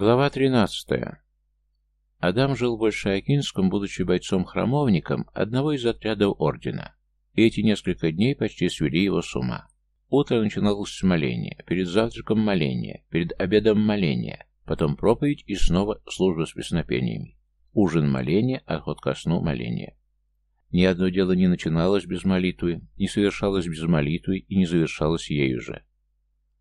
Глава 13. Адам жил в Большеокинском, будучи бойцом-храмовником одного из отрядов ордена. И эти несколько дней почти свели его с ума. Утро начиналось с моления, перед завтраком моления, перед обедом моления, потом проповедь и снова служба с песнопениями. Ужин моления, отход ко сну моления. Ни одно дело не начиналось без молитвы, не совершалось без молитвы и не завершалось ею же.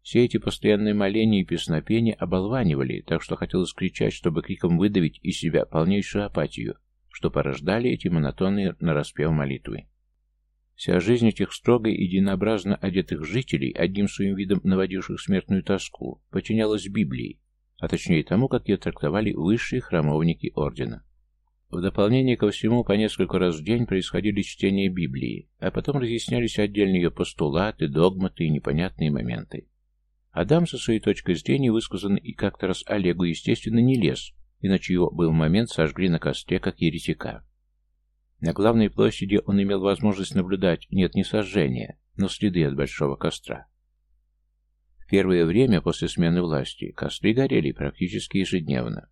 Все эти постоянные моления и песнопения оболванивали, так что хотелось кричать, чтобы криком выдавить из себя полнейшую апатию, что порождали эти монотонные нараспев молитвы. Вся жизнь этих строго и единообразно одетых жителей, одним своим видом наводивших смертную тоску, подчинялась Библии, а точнее тому, как ее трактовали высшие храмовники ордена. В дополнение ко всему, по несколько раз в день происходили чтения Библии, а потом разъяснялись отдельные ее постулаты, догматы и непонятные моменты. Адам со своей точкой зрения высказан и как-то раз Олегу, естественно, не лез, иначе его был момент сожгли на костре, как еретика. На главной площади он имел возможность наблюдать, нет, не сожжения, но следы от большого костра. В первое время после смены власти костры горели практически ежедневно.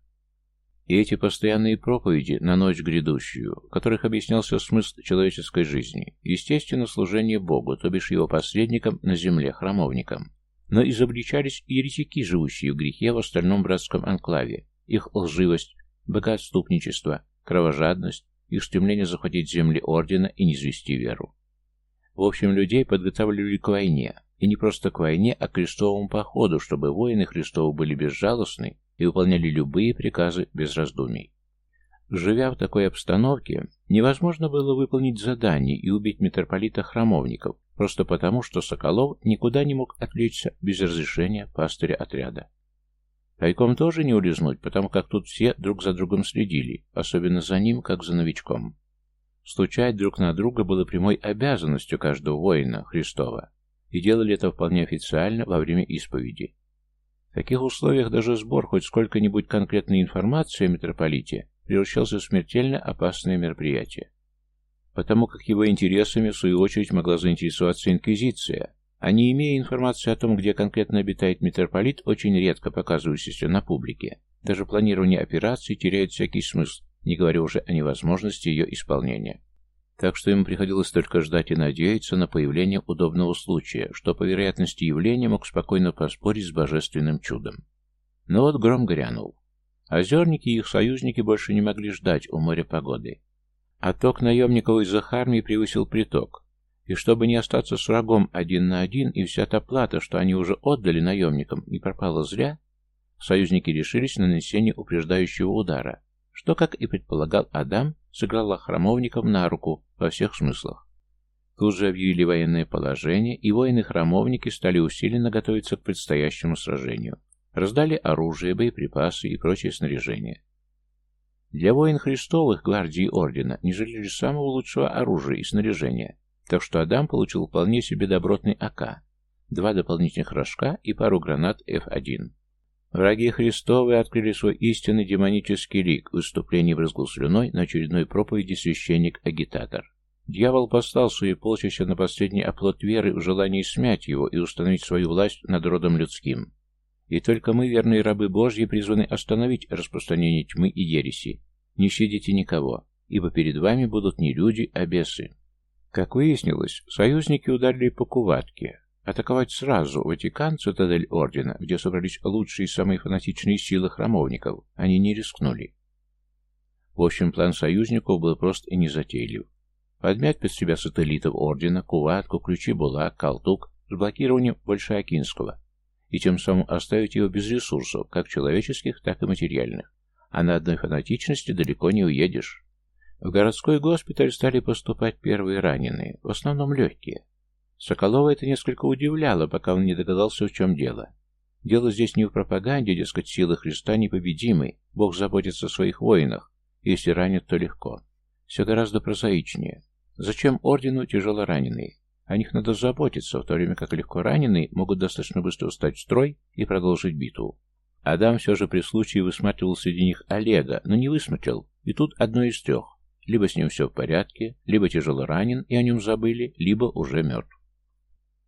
И эти постоянные проповеди на ночь грядущую, в которых объяснялся смысл человеческой жизни, естественно, служение Богу, то бишь его посредникам на земле, храмовникам, но изобличались еретики, живущие в грехе в остальном братском анклаве, их лживость, богоотступничество, кровожадность, их стремление захватить земли ордена и низвести веру. В общем, людей подготавливали к войне, и не просто к войне, а к крестовому походу, чтобы воины Христовы были безжалостны и выполняли любые приказы без раздумий. Живя в такой обстановке, невозможно было выполнить задание и убить митрополита храмовников, просто потому, что Соколов никуда не мог отвлечься без разрешения пастыря отряда. Тайком тоже не улизнуть, потому как тут все друг за другом следили, особенно за ним, как за новичком. Стучать друг на друга было прямой обязанностью каждого воина Христова, и делали это вполне официально во время исповеди. В таких условиях даже сбор хоть сколько-нибудь конкретной информации о митрополите превращался в смертельно опасное мероприятие потому как его интересами, в свою очередь, могла заинтересоваться Инквизиция, а не имея информации о том, где конкретно обитает митрополит, очень редко показывающийся на публике. Даже планирование операции теряет всякий смысл, не говоря уже о невозможности ее исполнения. Так что ему приходилось только ждать и надеяться на появление удобного случая, что по вероятности явления мог спокойно поспорить с божественным чудом. Но вот гром грянул. Озерники и их союзники больше не могли ждать у моря погоды. Отток наемников из Захармии превысил приток. И чтобы не остаться с врагом один на один, и вся та плата, что они уже отдали наемникам, не пропала зря, союзники решились на нанесение упреждающего удара, что, как и предполагал Адам, сыграло храмовникам на руку во всех смыслах. Тут же объявили военное положение, и воины-храмовники стали усиленно готовиться к предстоящему сражению. Раздали оружие, боеприпасы и прочее снаряжение. Для воин Христовых гвардии ордена не жалели самого лучшего оружия и снаряжения, так что Адам получил вполне себе добротный АК, два дополнительных рожка и пару гранат F1. Враги Христовы открыли свой истинный демонический лик, выступление брызгал слюной на очередной проповеди священник-агитатор. Дьявол послал свои полчища на последний оплот веры в желании смять его и установить свою власть над родом людским. И только мы, верные рабы Божьи, призваны остановить распространение тьмы и ереси, не щадите никого, ибо перед вами будут не люди, а бесы. Как выяснилось, союзники ударили по Куватке. Атаковать сразу Ватикан, цитадель Ордена, где собрались лучшие и самые фанатичные силы храмовников, они не рискнули. В общем, план союзников был прост и незатейлив. Подмять под себя сателлитов Ордена, Куватку, Ключи Булак, Калтук с блокированием Большеокинского и тем самым оставить его без ресурсов, как человеческих, так и материальных а на одной фанатичности далеко не уедешь. В городской госпиталь стали поступать первые раненые, в основном легкие. Соколова это несколько удивляло, пока он не догадался, в чем дело. Дело здесь не в пропаганде, дескать, силы Христа непобедимы, Бог заботится о своих воинах, если ранят, то легко. Все гораздо прозаичнее. Зачем ордену тяжело раненые? О них надо заботиться, в то время как легко раненые могут достаточно быстро встать в строй и продолжить битву. Адам все же при случае высматривал среди них Олега, но не высмотрел, и тут одно из трех. Либо с ним все в порядке, либо тяжело ранен и о нем забыли, либо уже мертв.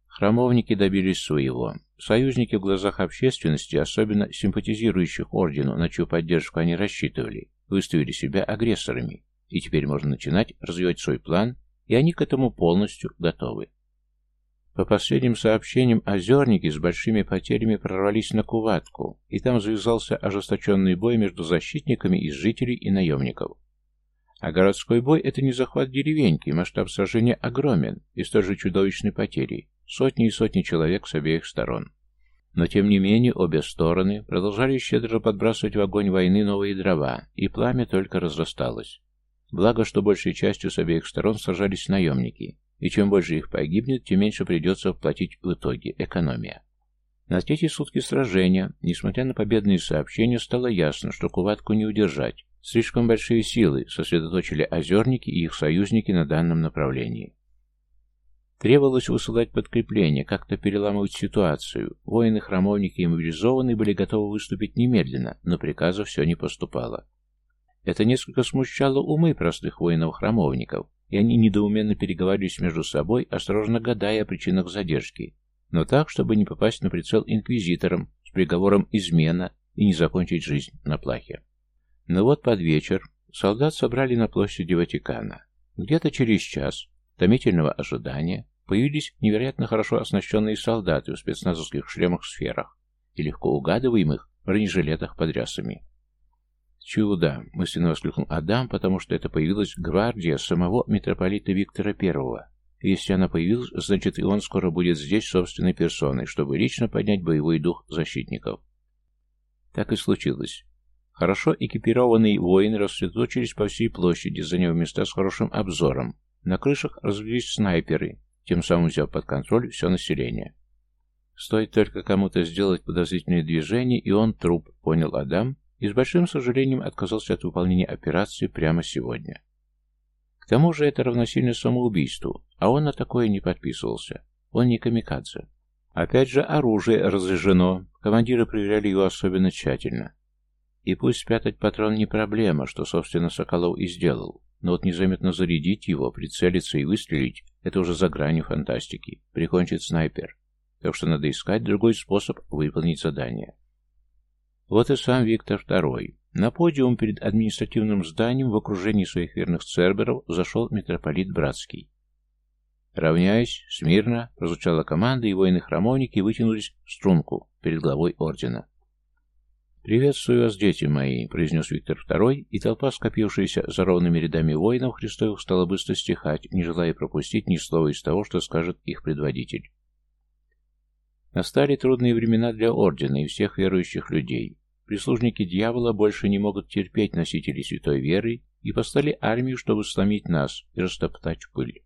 Храмовники добились своего. Союзники в глазах общественности, особенно симпатизирующих ордену, на чью поддержку они рассчитывали, выставили себя агрессорами, и теперь можно начинать развивать свой план, и они к этому полностью готовы. По последним сообщениям, озерники с большими потерями прорвались на Куватку, и там завязался ожесточенный бой между защитниками из жителей и наемников. А городской бой – это не захват деревеньки, масштаб сражения огромен и столь же чудовищной потери – сотни и сотни человек с обеих сторон. Но тем не менее обе стороны продолжали щедро подбрасывать в огонь войны новые дрова, и пламя только разрасталось. Благо, что большей частью с обеих сторон сражались наемники, и чем больше их погибнет, тем меньше придется платить в итоге экономия. На третьи сутки сражения, несмотря на победные сообщения, стало ясно, что Куватку не удержать. Слишком большие силы сосредоточили озерники и их союзники на данном направлении. Требовалось высылать подкрепление, как-то переламывать ситуацию. Воины-храмовники и мобилизованные были готовы выступить немедленно, но приказа все не поступало. Это несколько смущало умы простых воинов-храмовников, и они недоуменно переговаривались между собой, осторожно гадая о причинах задержки, но так, чтобы не попасть на прицел инквизиторам с приговором «измена» и не закончить жизнь на плахе. Но вот под вечер солдат собрали на площади Ватикана. Где-то через час томительного ожидания появились невероятно хорошо оснащенные солдаты в спецназовских шлемах-сферах и легко угадываемых бронежилетах под рясами. «Чудо!» — мысленно воскликнул Адам, потому что это появилась гвардия самого митрополита Виктора. И если она появилась, значит и он скоро будет здесь собственной персоной, чтобы лично поднять боевой дух защитников. Так и случилось. Хорошо экипированные воины рассредоточились по всей площади, заняв места с хорошим обзором. На крышах развелись снайперы, тем самым взяв под контроль все население. Стоит только кому-то сделать подозрительное движение, и он труп, понял Адам, и с большим сожалением отказался от выполнения операции прямо сегодня. К тому же это равносильно самоубийству, а он на такое не подписывался. Он не камикадзе. Опять же, оружие разряжено, командиры проверяли его особенно тщательно. И пусть спрятать патрон не проблема, что, собственно, Соколов и сделал, но вот незаметно зарядить его, прицелиться и выстрелить — это уже за гранью фантастики, прикончит снайпер. Так что надо искать другой способ выполнить задание. Вот и сам Виктор II. На подиум перед административным зданием в окружении своих верных церберов зашел митрополит Братский. Равняясь, смирно, прозвучала команда, и воины-храмовники вытянулись в струнку перед главой ордена. «Приветствую вас, дети мои», — произнес Виктор II, и толпа, скопившаяся за ровными рядами воинов Христовых, стала быстро стихать, не желая пропустить ни слова из того, что скажет их предводитель. Настали трудные времена для Ордена и всех верующих людей. Прислужники дьявола больше не могут терпеть носителей святой веры и послали армию, чтобы сломить нас и растоптать пыль.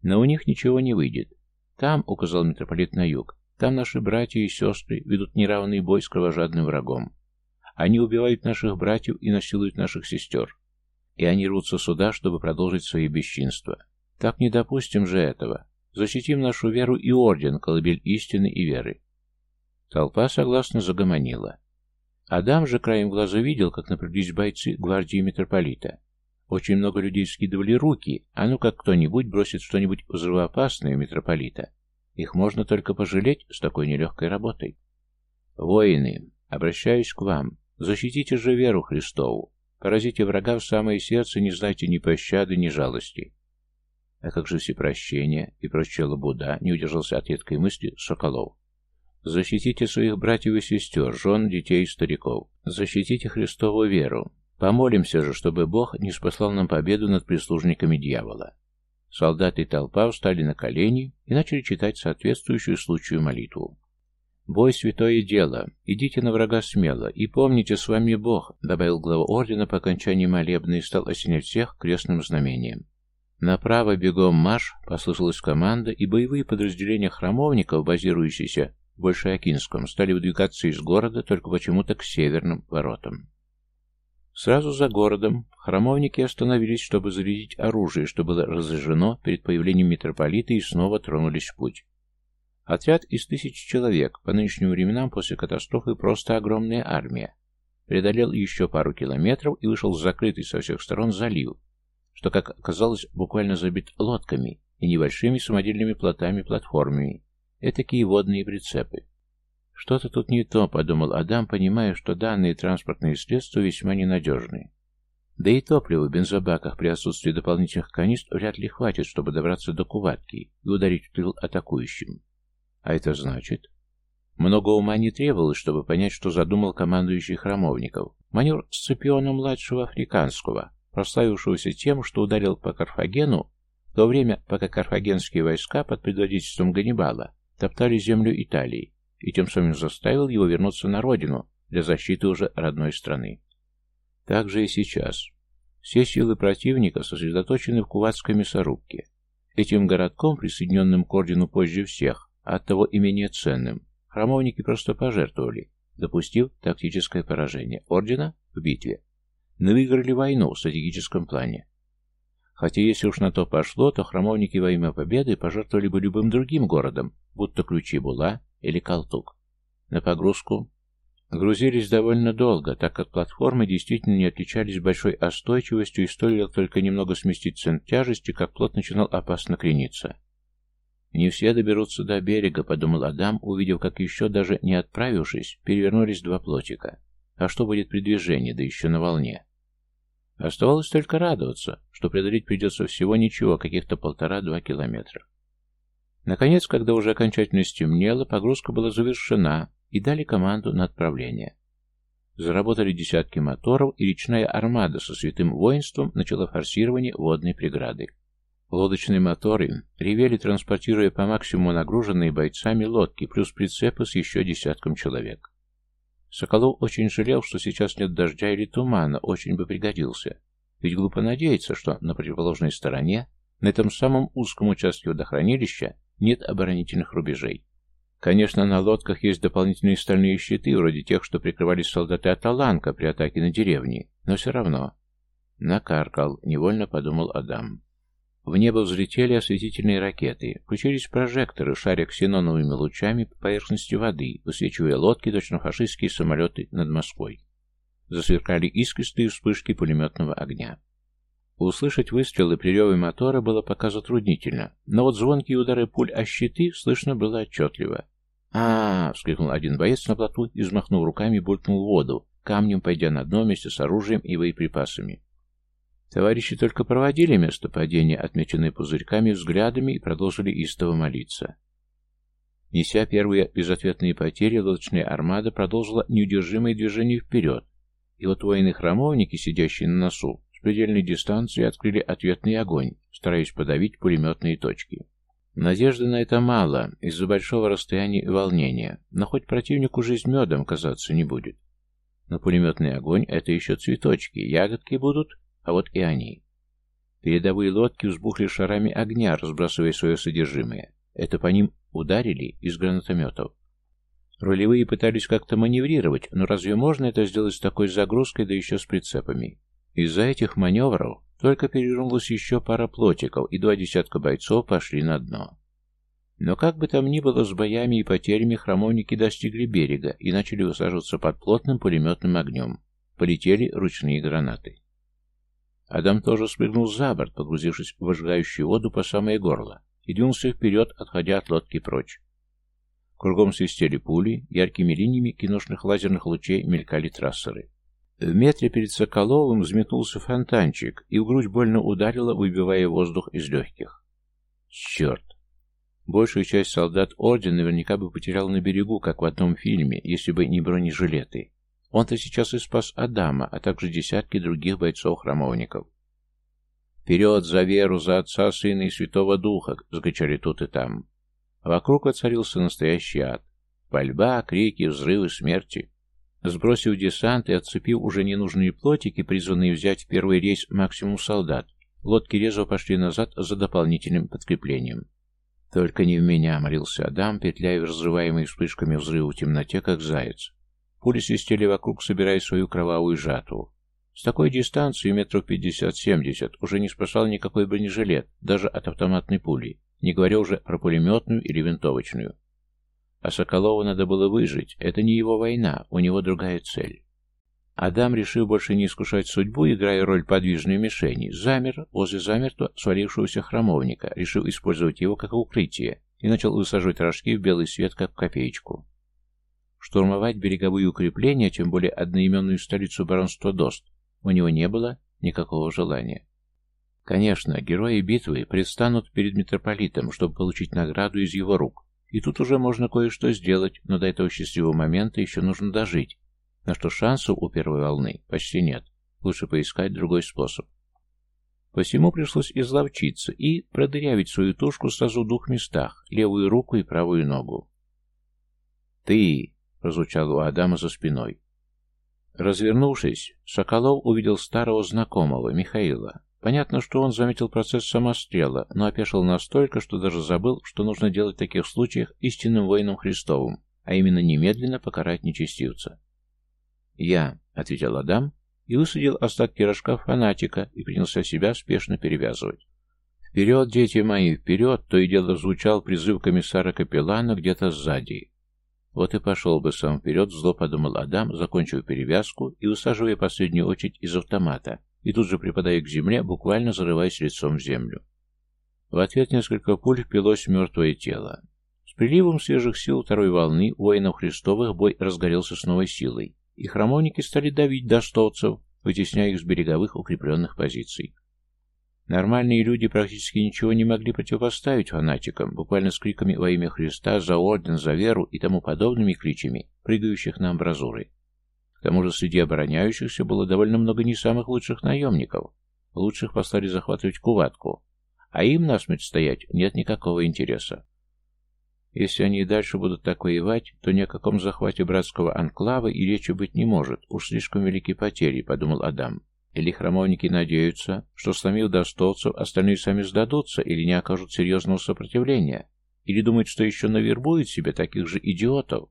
Но у них ничего не выйдет. Там, указал митрополит на юг, там наши братья и сестры ведут неравный бой с кровожадным врагом. Они убивают наших братьев и насилуют наших сестер. И они рвутся сюда, чтобы продолжить свои бесчинства. Так не допустим же этого. Защитим нашу веру и орден, колыбель истины и веры. Толпа согласно загомонила. Адам же краем глаза видел, как напряглись бойцы гвардии митрополита. Очень много людей скидывали руки, а ну как кто-нибудь бросит что-нибудь взрывоопасное митрополита. Их можно только пожалеть с такой нелегкой работой. Воины, обращаюсь к вам, защитите же веру Христову, поразите врага в самое сердце, не знайте ни пощады, ни жалости. А как же всепрощение и прочая лабуда, не удержался от едкой мысли Соколов. Защитите своих братьев и сестер, жен, детей и стариков. Защитите Христову веру. Помолимся же, чтобы Бог не спаслал нам победу над прислужниками дьявола. Солдаты и толпа встали на колени и начали читать соответствующую случаю молитву. «Бой — святое дело. Идите на врага смело. И помните, с вами Бог», — добавил глава ордена по окончании молебна и стал осенять всех крестным знамением. «Направо бегом марш!» — послышалась команда, и боевые подразделения храмовников, базирующиеся в Большеокинском, стали выдвигаться из города только почему-то к северным воротам. Сразу за городом храмовники остановились, чтобы зарядить оружие, что было разожжено перед появлением митрополита, и снова тронулись в путь. Отряд из тысяч человек, по нынешним временам после катастрофы просто огромная армия, преодолел еще пару километров и вышел в закрытый со всех сторон залив, что, как оказалось, буквально забит лодками и небольшими самодельными плотами-платформами, этакие водные прицепы. «Что-то тут не то», — подумал Адам, понимая, что данные транспортные средства весьма ненадежны. Да и топлива в бензобаках при отсутствии дополнительных канистр вряд ли хватит, чтобы добраться до Куватки и ударить в тыл атакующим. А это значит... Много ума не требовалось, чтобы понять, что задумал командующий Храмовников. Манер Сципиона-младшего Африканского, прославившегося тем, что ударил по Карфагену, в то время, пока карфагенские войска под предводительством Ганнибала топтали землю Италии, и тем самым заставил его вернуться на родину для защиты уже родной страны. Так же и сейчас. Все силы противника сосредоточены в Куватской мясорубке. Этим городком, присоединенным к ордену позже всех, а оттого и менее ценным, храмовники просто пожертвовали, допустив тактическое поражение ордена в битве. Но выиграли войну в стратегическом плане. Хотя если уж на то пошло, то храмовники во имя победы пожертвовали бы любым другим городом, будто ключи Була или Калтук. На погрузку грузились довольно долго, так как платформы действительно не отличались большой остойчивостью и стоило только немного сместить центр тяжести, как плот начинал опасно крениться. «Не все доберутся до берега», — подумал Адам, увидев, как еще даже не отправившись, перевернулись два плотика. «А что будет при движении, да еще на волне?» Оставалось только радоваться, что преодолеть придется всего ничего, каких-то полтора-два километра. Наконец, когда уже окончательно стемнело, погрузка была завершена и дали команду на отправление. Заработали десятки моторов, и речная армада со святым воинством начала форсирование водной преграды. Лодочные моторы ревели, транспортируя по максимуму нагруженные бойцами лодки, плюс прицепы с еще десятком человек. Соколов очень жалел, что сейчас нет дождя или тумана, очень бы пригодился. Ведь глупо надеяться, что на противоположной стороне, на этом самом узком участке водохранилища, нет оборонительных рубежей. Конечно, на лодках есть дополнительные стальные щиты, вроде тех, что прикрывали солдаты Аталанка при атаке на деревни, но все равно. Накаркал, невольно подумал Адам. В небо взлетели осветительные ракеты, включились прожекторы, шаря ксеноновыми лучами по поверхности воды, высвечивая лодки, точно фашистские самолеты над Москвой. Засверкали искристые вспышки пулеметного огня. Услышать выстрелы при реве мотора было пока затруднительно, но вот звонкие удары пуль о щиты слышно было отчетливо. а, вскрикнул один боец на плоту и, взмахнув руками, булькнул воду, камнем пойдя на дно вместе с оружием и боеприпасами. Товарищи только проводили место падения, отмеченное пузырьками, взглядами, и продолжили истово молиться. Неся первые безответные потери, лодочная армада продолжила неудержимое движение вперед, и вот воины-храмовники, сидящие на носу, с предельной дистанции открыли ответный огонь, стараясь подавить пулеметные точки. Надежды на это мало, из-за большого расстояния и волнения, но хоть противнику жизнь медом казаться не будет. Но пулеметный огонь — это еще цветочки, ягодки будут, а вот и они. Передовые лодки взбухли шарами огня, разбрасывая свое содержимое. Это по ним ударили из гранатометов. Рулевые пытались как-то маневрировать, но разве можно это сделать с такой загрузкой, да еще с прицепами? Из-за этих маневров только перевернулась еще пара плотиков, и два десятка бойцов пошли на дно. Но как бы там ни было, с боями и потерями храмовники достигли берега и начали высаживаться под плотным пулеметным огнем. Полетели ручные гранаты. Адам тоже спрыгнул за борт, погрузившись в выжигающую воду по самое горло, и двинулся вперед, отходя от лодки прочь. Кругом свистели пули, яркими линиями киношных лазерных лучей мелькали трассеры. В метре перед Соколовым взметнулся фонтанчик, и в грудь больно ударило, выбивая воздух из легких. Черт! Большую часть солдат Орден наверняка бы потерял на берегу, как в одном фильме, если бы не бронежилеты. Он-то сейчас и спас Адама, а также десятки других бойцов-храмовников. «Вперед за веру, за Отца, Сына и Святого Духа!» — закричали тут и там. вокруг воцарился настоящий ад. Пальба, крики, взрывы, смерти. Сбросив десант и отцепив уже ненужные плотики, призванные взять в первый рейс максимум солдат, лодки резво пошли назад за дополнительным подкреплением. «Только не в меня», — молился Адам, петляя в разрываемой вспышками взрыва в темноте, как заяц. Пули свистели вокруг, собирая свою кровавую жатву. С такой дистанции, метров пятьдесят-семьдесят, уже не спасал никакой бронежилет, даже от автоматной пули, не говоря уже про пулеметную или винтовочную. А Соколову надо было выжить, это не его война, у него другая цель. Адам, решив больше не искушать судьбу, играя роль подвижной мишени, замер возле замертво свалившегося храмовника, решив использовать его как укрытие, и начал высаживать рожки в белый свет, как в копеечку. Штурмовать береговые укрепления, тем более одноименную столицу баронства Дост, у него не было никакого желания. Конечно, герои битвы предстанут перед митрополитом, чтобы получить награду из его рук, и тут уже можно кое-что сделать, но до этого счастливого момента еще нужно дожить, на что шансов у первой волны почти нет, лучше поискать другой способ. Посему пришлось изловчиться и продырявить свою тушку сразу в двух местах, левую руку и правую ногу. «Ты!» — прозвучал у Адама за спиной. Развернувшись, Соколов увидел старого знакомого, Михаила. Понятно, что он заметил процесс самострела, но опешил настолько, что даже забыл, что нужно делать в таких случаях истинным воином Христовым, а именно немедленно покарать нечестивца. «Я», — ответил Адам, и высадил остатки рожка фанатика и принялся себя спешно перевязывать. «Вперед, дети мои, вперед!» — то и дело звучал призыв комиссара Капеллана где-то сзади. Вот и пошел бы сам вперед, зло подумал Адам, закончив перевязку и усаживая последнюю очередь из автомата, и тут же припадая к земле, буквально зарываясь лицом в землю. В ответ несколько пуль впилось в мертвое тело. С приливом свежих сил второй волны воинов Христовых бой разгорелся с новой силой, и храмовники стали давить достовцев, вытесняя их с береговых укрепленных позиций. Нормальные люди практически ничего не могли противопоставить фанатикам, буквально с криками во имя Христа, за орден, за веру и тому подобными кличами, прыгающих на амбразуры. К тому же среди обороняющихся было довольно много не самых лучших наемников. Лучших послали захватывать куватку, а им насмерть стоять нет никакого интереса. Если они и дальше будут так воевать, то ни о каком захвате братского анклава и речи быть не может, уж слишком велики потери, подумал Адам. Или храмовники надеются, что сломив достовцев, остальные сами сдадутся или не окажут серьезного сопротивления, или думают, что еще навербуют себе таких же идиотов.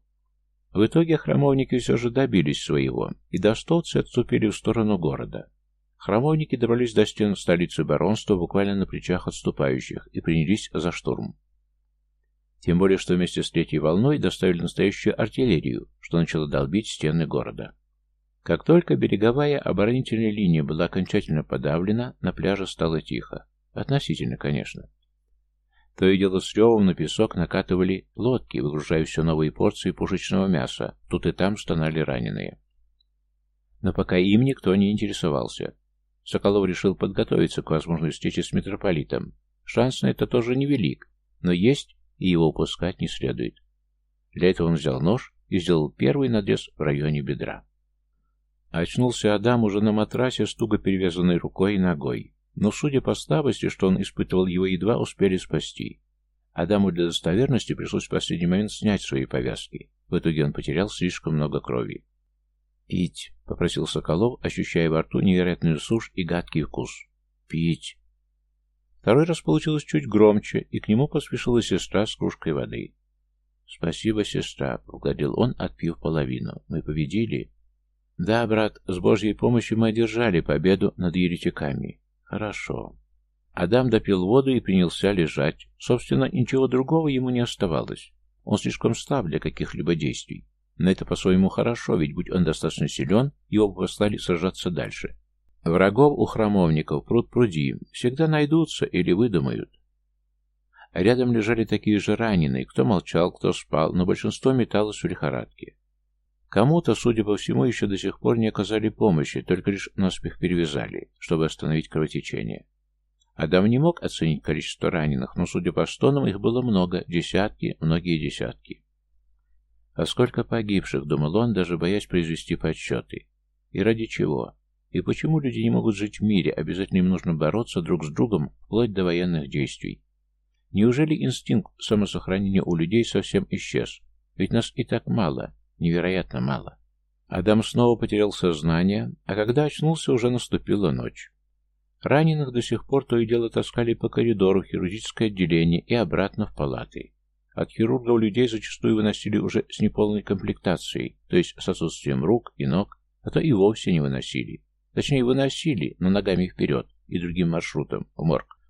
В итоге храмовники все же добились своего, и достовцы отступили в сторону города. Храмовники добрались до стен столицы баронства буквально на плечах отступающих и принялись за штурм. Тем более, что вместе с третьей волной доставили настоящую артиллерию, что начало долбить стены города. Как только береговая оборонительная линия была окончательно подавлена, на пляже стало тихо. Относительно, конечно. То и дело с ревом на песок накатывали лодки, выгружая все новые порции пушечного мяса. Тут и там стонали раненые. Но пока им никто не интересовался. Соколов решил подготовиться к возможной встрече с митрополитом. Шанс на это тоже невелик, но есть и его упускать не следует. Для этого он взял нож и сделал первый надрез в районе бедра. Очнулся Адам уже на матрасе с туго перевязанной рукой и ногой. Но, судя по слабости, что он испытывал, его едва успели спасти. Адаму для достоверности пришлось в последний момент снять свои повязки. В итоге он потерял слишком много крови. «Пить», — попросил Соколов, ощущая во рту невероятную сушь и гадкий вкус. «Пить». Второй раз получилось чуть громче, и к нему поспешила сестра с кружкой воды. «Спасибо, сестра», — угодил он, отпив половину. «Мы победили?» «Да, брат, с Божьей помощью мы одержали победу над еретиками». «Хорошо». Адам допил воду и принялся лежать. Собственно, ничего другого ему не оставалось. Он слишком слаб для каких-либо действий. Но это по-своему хорошо, ведь будь он достаточно силен, его бы послали сражаться дальше. Врагов у храмовников пруд-пруди всегда найдутся или выдумают. Рядом лежали такие же раненые, кто молчал, кто спал, но большинство металось в лихорадке. Кому-то, судя по всему, еще до сих пор не оказали помощи, только лишь наспех перевязали, чтобы остановить кровотечение. Адам не мог оценить количество раненых, но, судя по стонам, их было много, десятки, многие десятки. А сколько погибших, думал он, даже боясь произвести подсчеты. И ради чего? И почему люди не могут жить в мире, обязательно им нужно бороться друг с другом, вплоть до военных действий? Неужели инстинкт самосохранения у людей совсем исчез? Ведь нас и так мало, невероятно мало. Адам снова потерял сознание, а когда очнулся, уже наступила ночь. Раненых до сих пор то и дело таскали по коридору в хирургическое отделение и обратно в палаты. От хирургов людей зачастую выносили уже с неполной комплектацией, то есть с отсутствием рук и ног, а то и вовсе не выносили. Точнее, выносили, но ногами вперед и другим маршрутом, в морг.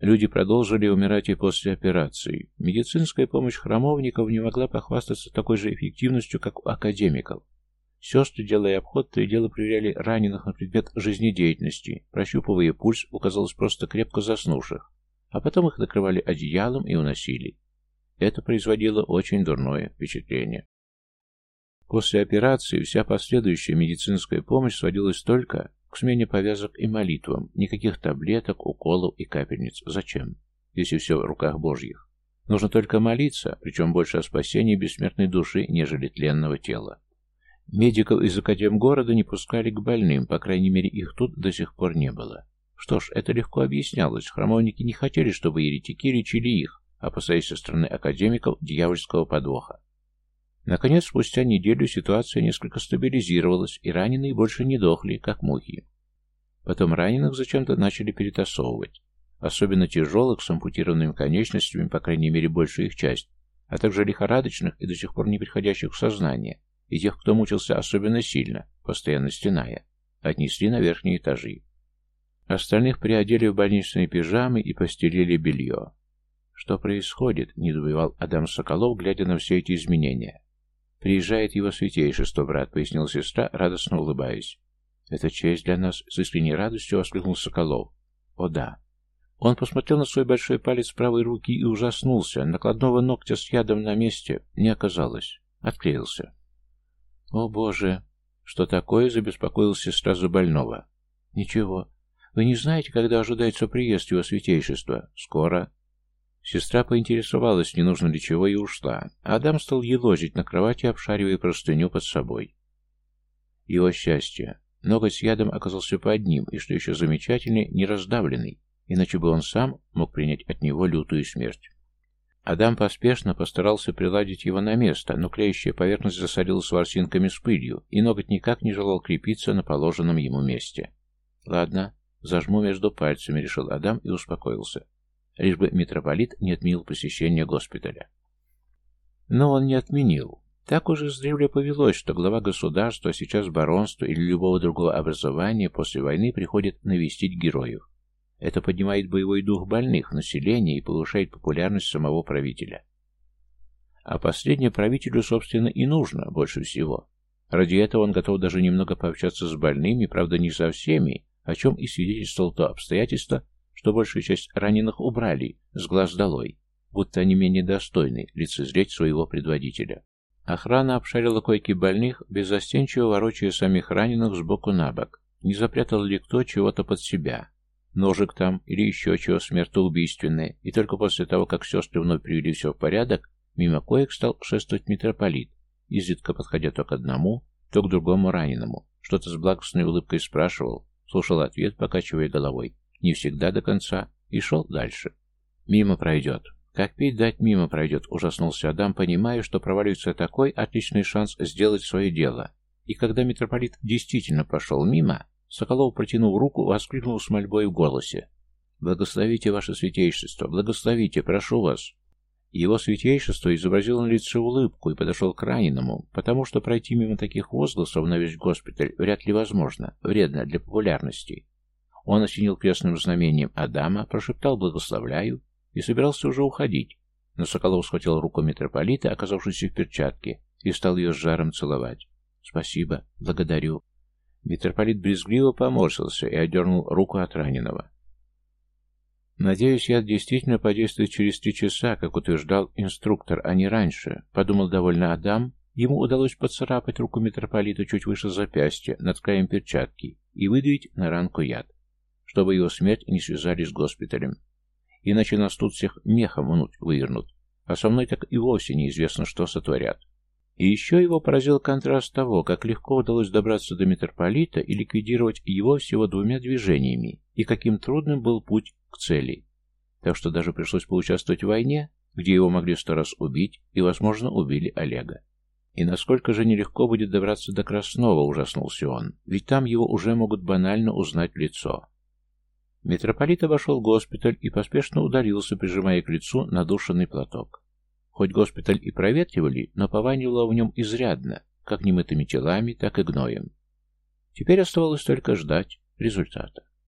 Люди продолжили умирать и после операции. Медицинская помощь храмовников не могла похвастаться такой же эффективностью, как у академиков. Сестры, делая обход, то и дело проверяли раненых на предмет жизнедеятельности, прощупывая пульс, указалось просто крепко заснувших, а потом их накрывали одеялом и уносили. Это производило очень дурное впечатление. После операции вся последующая медицинская помощь сводилась только к смене повязок и молитвам, никаких таблеток, уколов и капельниц. Зачем? Если все в руках Божьих. Нужно только молиться, причем больше о спасении бессмертной души, нежели тленного тела. Медиков из академгорода не пускали к больным, по крайней мере, их тут до сих пор не было. Что ж, это легко объяснялось. Храмовники не хотели, чтобы еретики лечили их, опасаясь со стороны академиков дьявольского подвоха. Наконец, спустя неделю ситуация несколько стабилизировалась, и раненые больше не дохли, как мухи. Потом раненых зачем-то начали перетасовывать. Особенно тяжелых, с ампутированными конечностями, по крайней мере, большая их часть, а также лихорадочных и до сих пор не приходящих в сознание, и тех, кто мучился особенно сильно, постоянно стеная, отнесли на верхние этажи. Остальных приодели в больничные пижамы и постелили белье. «Что происходит?» — недоумевал Адам Соколов, глядя на все эти изменения. «Приезжает его святейшество, брат», — пояснила сестра, радостно улыбаясь. «Это честь для нас», — с искренней радостью воскликнул Соколов. «О да». Он посмотрел на свой большой палец правой руки и ужаснулся. Накладного ногтя с ядом на месте не оказалось. Отклеился. «О, Боже!» «Что такое?» — забеспокоился сразу больного. «Ничего. Вы не знаете, когда ожидается приезд его святейшества? Скоро». Сестра поинтересовалась, не нужно ли чего, и ушла. Адам стал елозить на кровати, обшаривая простыню под собой. Его счастье. Ноготь с ядом оказался под ним, и, что еще замечательнее, не раздавленный, иначе бы он сам мог принять от него лютую смерть. Адам поспешно постарался приладить его на место, но клеящая поверхность засорилась ворсинками с пылью, и ноготь никак не желал крепиться на положенном ему месте. «Ладно, зажму между пальцами», — решил Адам и успокоился лишь бы митрополит не отменил посещение госпиталя. Но он не отменил. Так уже с древля повелось, что глава государства, сейчас баронства или любого другого образования после войны приходит навестить героев. Это поднимает боевой дух больных, населения и повышает популярность самого правителя. А последнее правителю, собственно, и нужно больше всего. Ради этого он готов даже немного пообщаться с больными, правда, не со всеми, о чем и свидетельствовал то обстоятельство, что большую часть раненых убрали, с глаз долой, будто они менее достойны лицезреть своего предводителя. Охрана обшарила койки больных, беззастенчиво ворочая самих раненых сбоку на бок. Не запрятал ли кто чего-то под себя? Ножик там или еще чего смертоубийственное, и только после того, как сестры вновь привели все в порядок, мимо коек стал шествовать митрополит, изредка подходя то к одному, то к другому раненому, что-то с благостной улыбкой спрашивал, слушал ответ, покачивая головой не всегда до конца, и шел дальше. Мимо пройдет. Как пить дать мимо пройдет, ужаснулся Адам, понимая, что проваливается такой отличный шанс сделать свое дело. И когда митрополит действительно пошел мимо, Соколов, протянув руку, воскликнул с мольбой в голосе. «Благословите, ваше святейшество! Благословите! Прошу вас!» Его святейшество изобразил на лице улыбку и подошел к раненому, потому что пройти мимо таких возгласов на весь госпиталь вряд ли возможно, вредно для популярности. Он осенил крестным знамением Адама, прошептал «благословляю» и собирался уже уходить, но Соколов схватил руку митрополита, оказавшуюся в перчатке, и стал ее с жаром целовать. «Спасибо, благодарю». Митрополит брезгливо поморщился и отдернул руку от раненого. «Надеюсь, яд действительно подействует через три часа, как утверждал инструктор, а не раньше», — подумал довольно Адам. Ему удалось поцарапать руку митрополита чуть выше запястья, над краем перчатки, и выдавить на ранку яд чтобы его смерть не связали с госпиталем. Иначе нас тут всех мехом внуть вывернут, а со мной так и вовсе неизвестно, что сотворят. И еще его поразил контраст того, как легко удалось добраться до митрополита и ликвидировать его всего двумя движениями, и каким трудным был путь к цели. Так что даже пришлось поучаствовать в войне, где его могли сто раз убить, и, возможно, убили Олега. И насколько же нелегко будет добраться до Краснова, ужаснулся он, ведь там его уже могут банально узнать лицо. Митрополит обошел госпиталь и поспешно удалился, прижимая к лицу надушенный платок. Хоть госпиталь и проветривали, но пованивало в нем изрядно, как немытыми телами, так и гноем. Теперь оставалось только ждать результата.